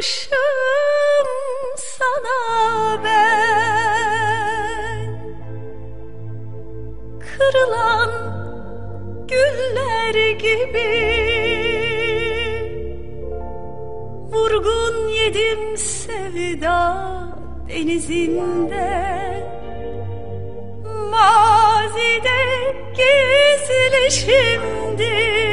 Kırılmışım sana ben. Kırılan güller gibi Vurgun yedim sevda denizinde. Mazide gizli şimdi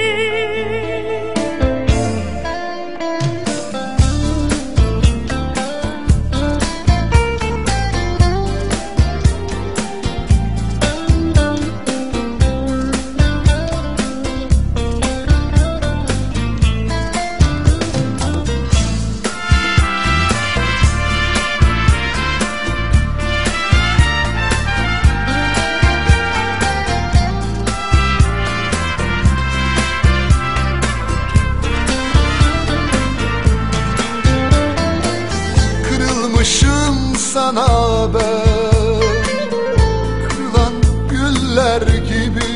sana ben. Kırılan güller gibi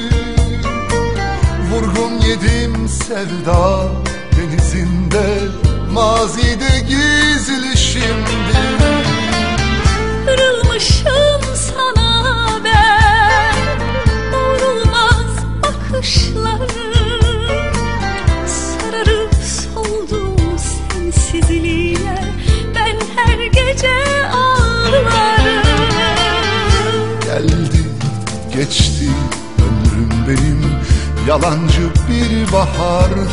Vurgun yedim sevda denizinde. Mazide gizli şimdi geçti ömrüm benim. Yalancı bir bahardı.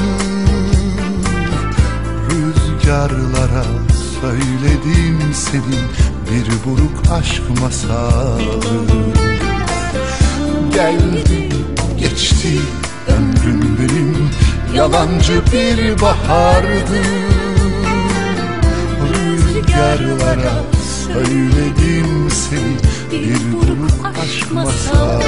Rüzgarlara söyledim senin Bir buruk aşk masalı. Geldi geçti ömrüm benim. Yalancı bir bahardı. Rüzgarlara söyledim seni Bir buruk aşk masalı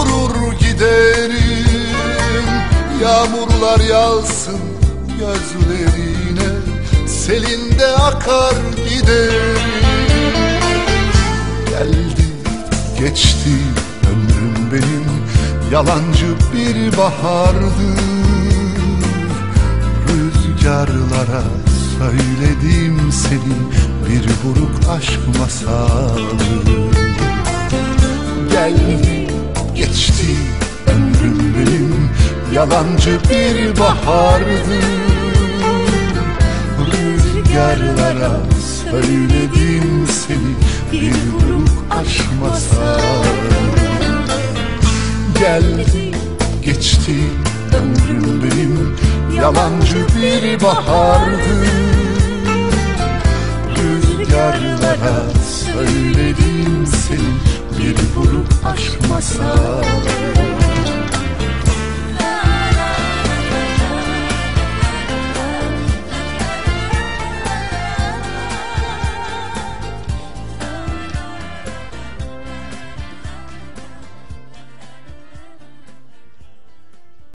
vurur giderim. Yağmurlar yağsın gözlerine Selinde akar giderim. Geldi geçti ömrüm benim Yalancı bir bahardı Rüzgarlara söyledim senin Bir buruk aşk masalı yalancı bir bahardı Rüzgarlara söyledim seni bir buruk aşmasa. Geldi geçti ömrüm benim yalancı bir bahardı. Rüzgarlara söyledim seni bir buruk aşmasa.